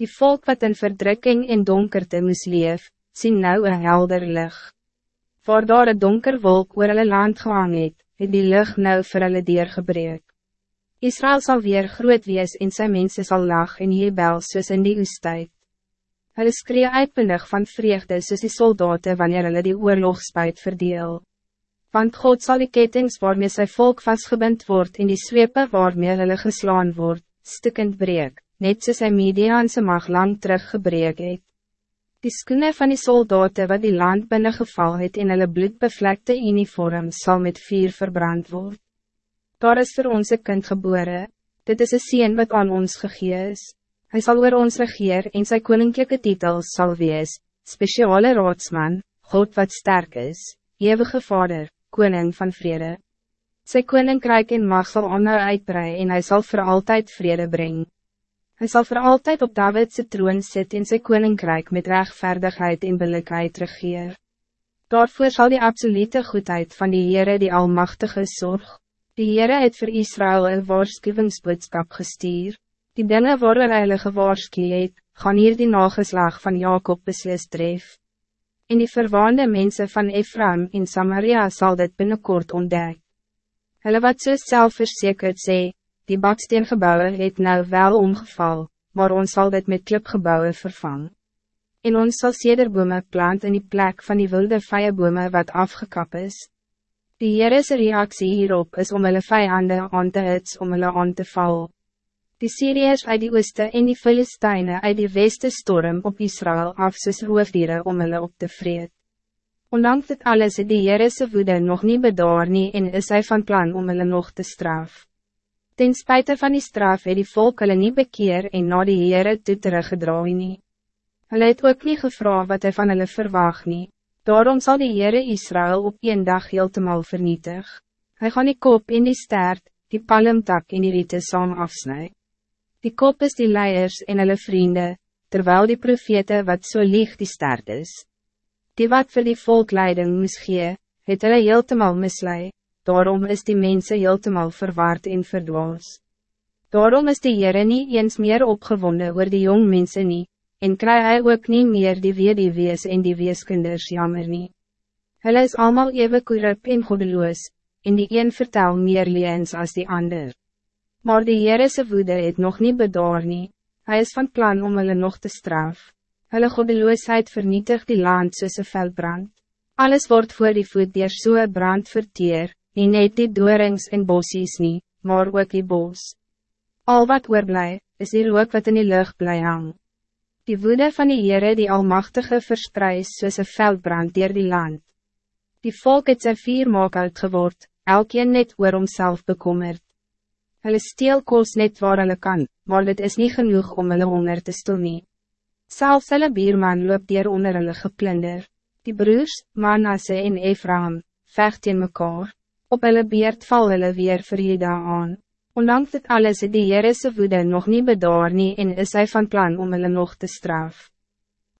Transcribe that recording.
Die volk wat in verdrukking en donkerte moes leef, sien nou een helder licht. Voor daar een donker wolk oor hulle land gehang het, het die lucht nou vir hulle deurgebreek. Israël zal weer groot wees en sy mense sal lag en jebel soos in die oestijd. Hulle skree uitpindig van vreugde soos die soldaten wanneer hulle die oorlogspuit verdeel. Want God zal die ketings waarmee sy volk vastgebind wordt en die zwepe waarmee hulle geslaan wordt, stukkend breek net soos hy Mediaanse mag lang teruggebreek het. Die skoene van die soldaten wat die land binnengeval het in hulle bloedbevlekte uniform zal met vuur verbrand worden. Daar is voor onze kind geboren, dit is een sien wat aan ons gegee is. Hij zal oor ons regeer en sy koninklijke titels zal wees, speciale raadsman, God wat sterk is, eeuwige vader, koning van vrede. Sy koninkrijk en mag zal onnou uitbrei en hij zal voor altijd vrede brengen. Hij zal voor altijd op Davidse troon zitten in zijn koninkrijk met rechtvaardigheid en billijkheid regeer. Daarvoor zal die absolute goedheid van die Heere die Almachtige zorg. Die Heere het voor Israël een waarschuwingsboodschap gestuur. Die dingen hy hulle gewaarskie het, gaan hier die nageslag van Jacob beslis tref. En die verwaande mensen van Ephraim in Samaria zal dit binnenkort ontdek. Hulle wat so selfverzekerd sê, Die baksteengebouwen het nou wel omgeval, maar ons zal dit met klipgebouwen vervangen. En ons sal sederbome plant in die plek van die wilde vijebome wat afgekap is. Die Heerese reactie hierop is om hulle vijanden aan te hits om hulle aan te val. Die Syriërs uit die ooste en die Filisteine uit die weste storm op Israël af soos roofdiere om hulle op te vreed. Ondanks dit alles het die Heerese woede nog niet bedaar nie en is hy van plan om hulle nog te straf. Ten spijt van die straf het die volk hulle nie bekeer en na die Heere toe teruggedraai nie. Hulle het ook niet gevra wat hij van hulle verwacht nie. Daarom zal die Heere Israël op een dag heeltemal vernietig. Hij gaan die kop in die stert, die palmtak in die riete saam afsny. Die kop is die leiers en hulle vrienden, terwijl die profete wat zo so lieg die stert is. Die wat voor die volk leiding moes gee, het hulle heeltemal misleid daarom is die mensen heeltemal verwaard en verdwaas. Daarom is die Heere nie eens meer opgewonden oor die jong mensen nie, en kry hy ook niet meer die wees en die weeskinders jammer nie. Hulle is allemaal even korrup en godeloos, en die een vertel meer leens als die ander. Maar die Heerese woede het nog niet bedaar nie, hy is van plan om hulle nog te straf. Hulle godeloosheid vernietigt die land soos een veldbrand. Alles wordt voor die voet dier soe brand verteer, nie net die doorings en bossies nie, maar ook die bos. Al wat oorblij, is die rook wat in die lucht bly hang. Die woede van die Heere die Almachtige verspreis soos een veldbrand dier die land. Die volk het sy vier maak uitgeword, elkeen net oor homself bekommerd. Hulle steel koos net waar hulle kan, maar dit is niet genoeg om hulle honger te stil nie. Selfs hulle bierman loop dier onder hulle geplunder. Die broers, Manasse en Ephraim, vecht in mekaar. Op hulle beerd val hulle weer vir Jeda aan. Ondanks dit alles het die Heerese woede nog niet bedaar nie en is hy van plan om hulle nog te straf.